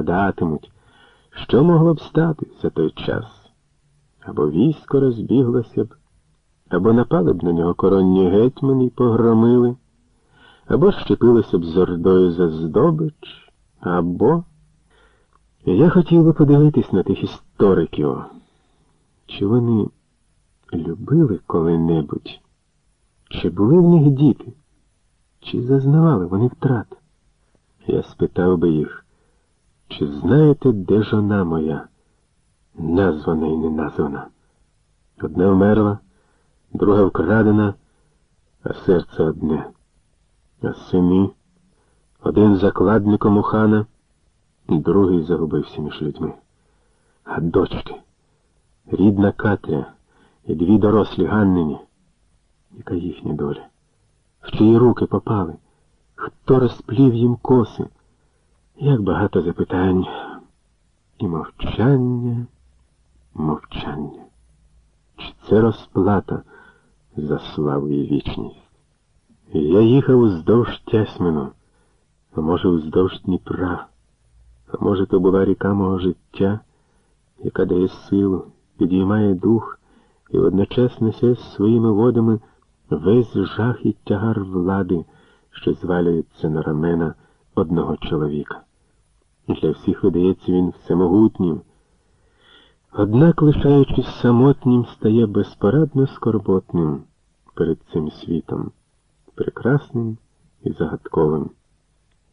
гадатимуть, що могло б статися той час. Або військо розбіглося б, або напали б на нього коронні гетьмани і погромили, або щепилося б з ордою за здобич, або. Я хотів би подивитись на тих істориків, чи вони любили коли-небудь, чи були в них діти, чи зазнавали вони втрат. Я спитав би їх, чи знаєте, де жона моя, названа і не названа? Одна вмерла, друга вкрадена, а серце одне. А сини, один закладником у хана, другий загубився між людьми. А дочки, рідна Катря і дві дорослі Ганнині. Яка їхня доля? В чиї руки попали? Хто розплів їм коси? Як багато запитань і мовчання, мовчання. Чи це розплата за славу і вічність? Я їхав уздовж Тясмину, а може, уздовж Дніпра, а може, то була ріка мого життя, яка дає силу, підіймає дух і водночас несе своїми водами весь жах і тягар влади, що звалюється на рамена одного чоловіка. Для всіх видається він всемогутнім, однак, лишаючись самотнім, стає безпорадно скорботним перед цим світом, прекрасним і загадковим,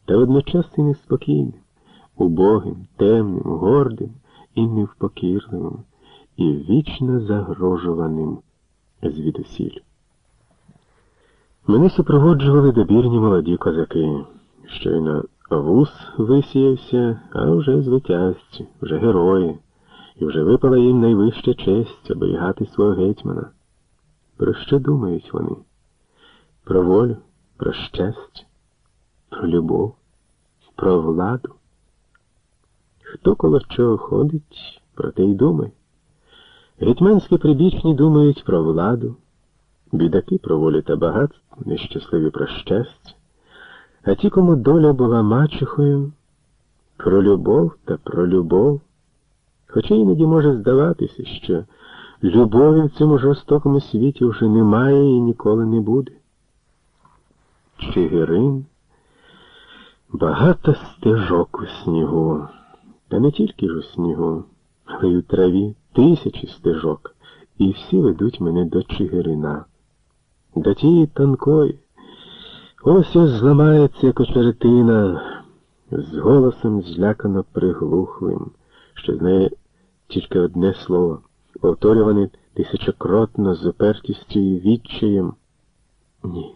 та водночас і неспокійним, убогим, темним, гордим і невпокірливим, і вічно загрожуваним звідусіль. Мене супроводжували добірні молоді козаки, щойно вуз висіявся, а вже звитязці, вже герої, і вже випала їм найвища честь оберігати свого гетьмана. Про що думають вони? Про волю, про щастя, про любов, про владу? Хто коло чого ходить, про те й думає. Гетьманські прибічні думають про владу, бідаки про волю та багатство, нещасливі про щастя, а ті, кому доля була мачехою, про любов та про любов. Хоча іноді може здаватися, що любові в цьому жорстокому світі вже немає і ніколи не буде. Чигирин, багато стежок у снігу, та не тільки ж у снігу, але й у траві тисячі стежок, і всі ведуть мене до Чигирина, до тієї тонкої. Ось ось зламається кочеретина з голосом злякано приглухлим, що знає тільки одне слово, повторюване тисячокротно з упертістю і відчаєм. Ні,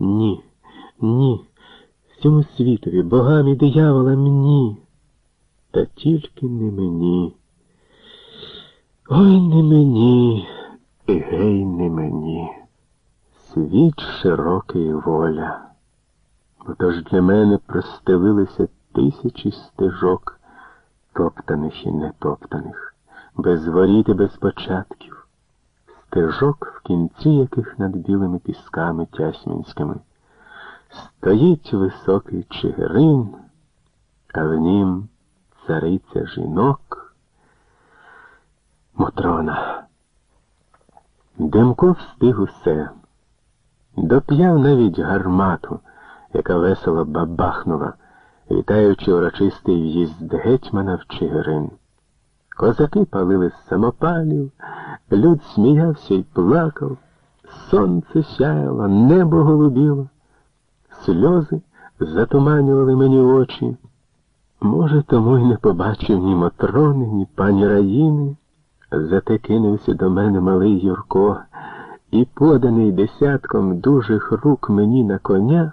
ні, ні, всьому світові, богам і дияволам ні, та тільки не мені. Ой не мені, і гей не мені. Світ широкий воля. Отож для мене простелилися тисячі стежок, топтаних і нетоптаних, без воріт і без початків, стежок, в кінці яких над білими пісками тясмінськими стоїть високий чигирин, а в нім цариця жінок. Мотрона. Демко встиг усе. Доп'яв навіть гармату, яка весело бабахнула, вітаючи урочистий в'їзд гетьмана в Чигирин. Козаки палили з самопалів, люд сміявся і плакав, сонце сяяло, небо голубіло, сльози затуманювали мені очі. Може, тому й не побачив ні Матрони, ні пані Раїни. Зате кинувся до мене малий Юрко і, поданий десятком дужих рук мені на коня,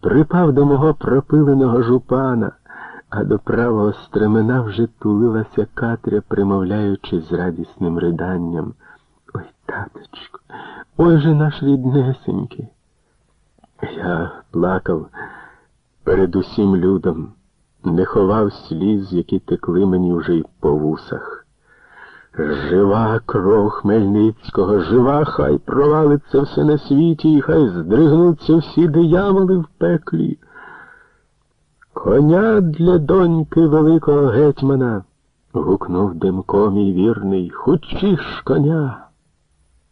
припав до мого пропиленого жупана, а до правого стремена вже тулилася Катря, примовляючи з радісним риданням. Ой, таточко, ой же наш ріднесенький. Я плакав перед усім людом, не ховав сліз, які текли мені вже й по вусах. Жива кров Хмельницького, жива, хай провалиться все на світі, і хай здригнуться всі дияволи в пеклі. Коня для доньки великого гетьмана. гукнув Демко мій вірний. Хучіш коня.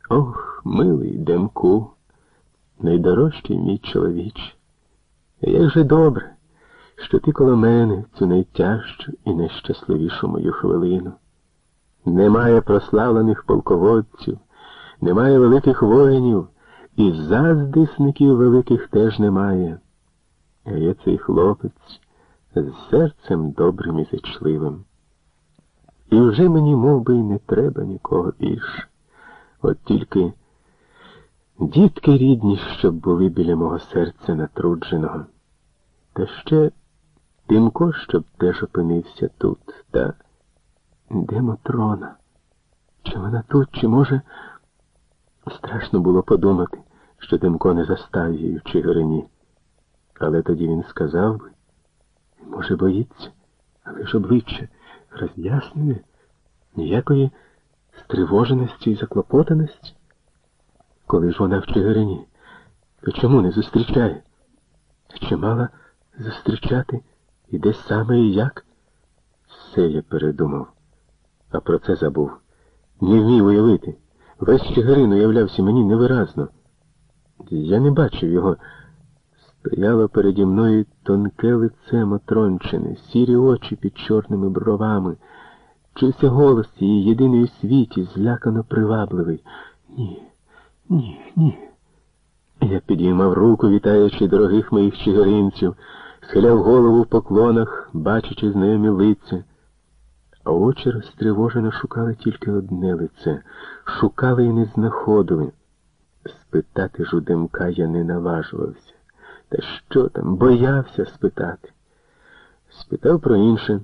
Ох, милий Демку, найдорожчий мій чоловіч. Як же добре, що ти коло мене цю найтяжчу і найщасливішу мою хвилину. Немає прославлених полководців, немає великих воїнів, і заздисників великих теж немає. А є цей хлопець з серцем добрим і зачливим. І вже мені мов би, й не треба нікого більше. От тільки дітки рідні, щоб були біля мого серця натрудженого. Та ще Тимко, щоб теж опинився тут, та де Матрона? Чи вона тут, чи може? Страшно було подумати, що Тимко не застав її в Чигирині. Але тоді він сказав би, може, боїться, але ж обличчя роз'яснене, ніякої стривоженості і заклопотаності. Коли ж вона в Чигирині, то чому не зустрічає? Чи мала зустрічати і де саме і як? Все я передумав, а про це забув. Не вмів уявити. Весь Чигирин уявлявся мені невиразно. Я не бачив його. Стояло переді мною тонке лице Матрончини, сірі очі під чорними бровами. Чувся голос її єдиний у світі, злякано привабливий. Ні, ні, ні. Я підіймав руку, вітаючи дорогих моїх чигиринців, схиляв голову в поклонах, бачачи знайомі лиця. А очі розтривожено шукали тільки одне лице, шукали і не знаходили. Спитати ж у Демка я не наважувався. Та що там, боявся спитати. Спитав про інше.